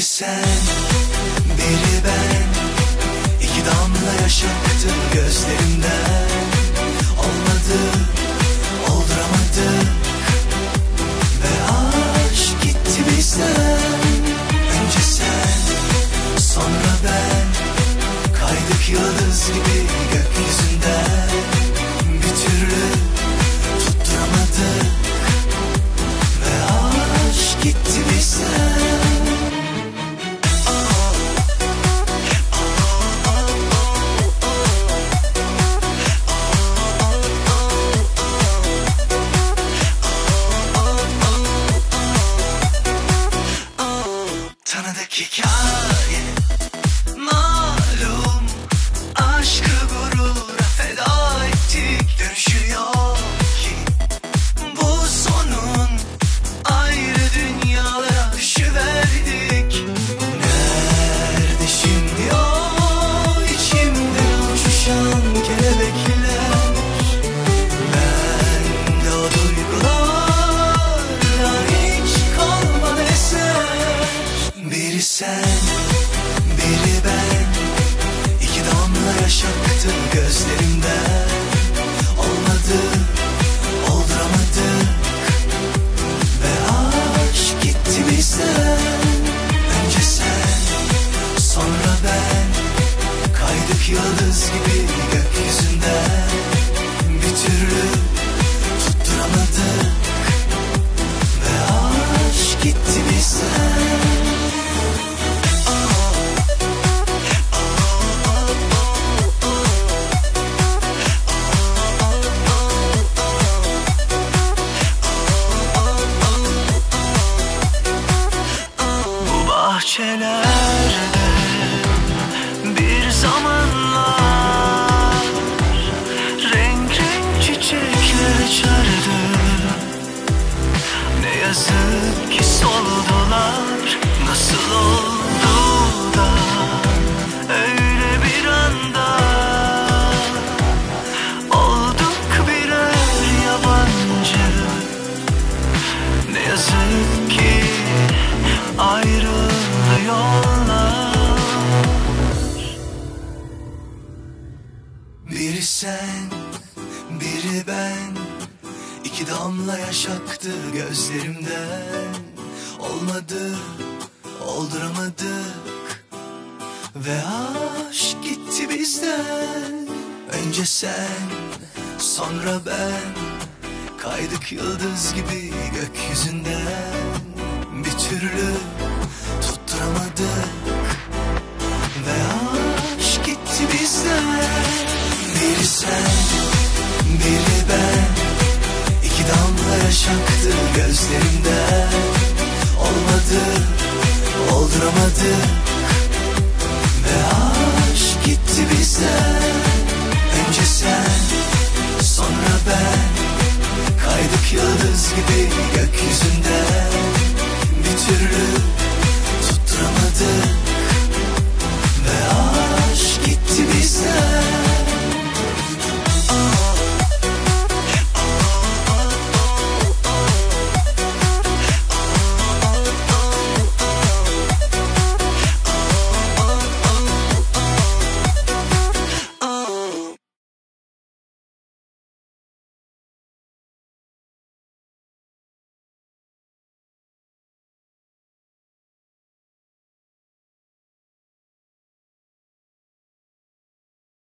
Biri sen, biri ben. İki damla yaş aktı gözlerimden Olmadı, olduramadık. Ve aşk gitti bizden. Önce sen, sonra ben. Kaydık yıldız gibi gökyüzünden. Bir türlü tutturamadık. Ve aşk gitti sen, biri ben. İki damla yaş aktı gözlerimden. Olmadı, olduramadık. Ve aşk gitti bizden. Önce sen, sonra ben. Kaydık yıldız gibi gökyüzünden. Bir türlü tutturamadık. Ve aşk gitti bizden ki soldular nasıl oldu da öyle bir anda olduk birer yabancı. Ne yazık ki ayrıldı yollar Biri sen, İki damla yaş aktı gözlerimden. Olmadı, olduramadık. Ve aşk gitti bizden. Önce sen, sonra ben. Kaydık yıldız gibi gökyüzünden. Bir türlü gözlerimde Olmadı, olduramadık Ve aşk gitti bizden Önce sen, sonra ben. Kaydık yıldız gibi gökyüzünde. Bir türlü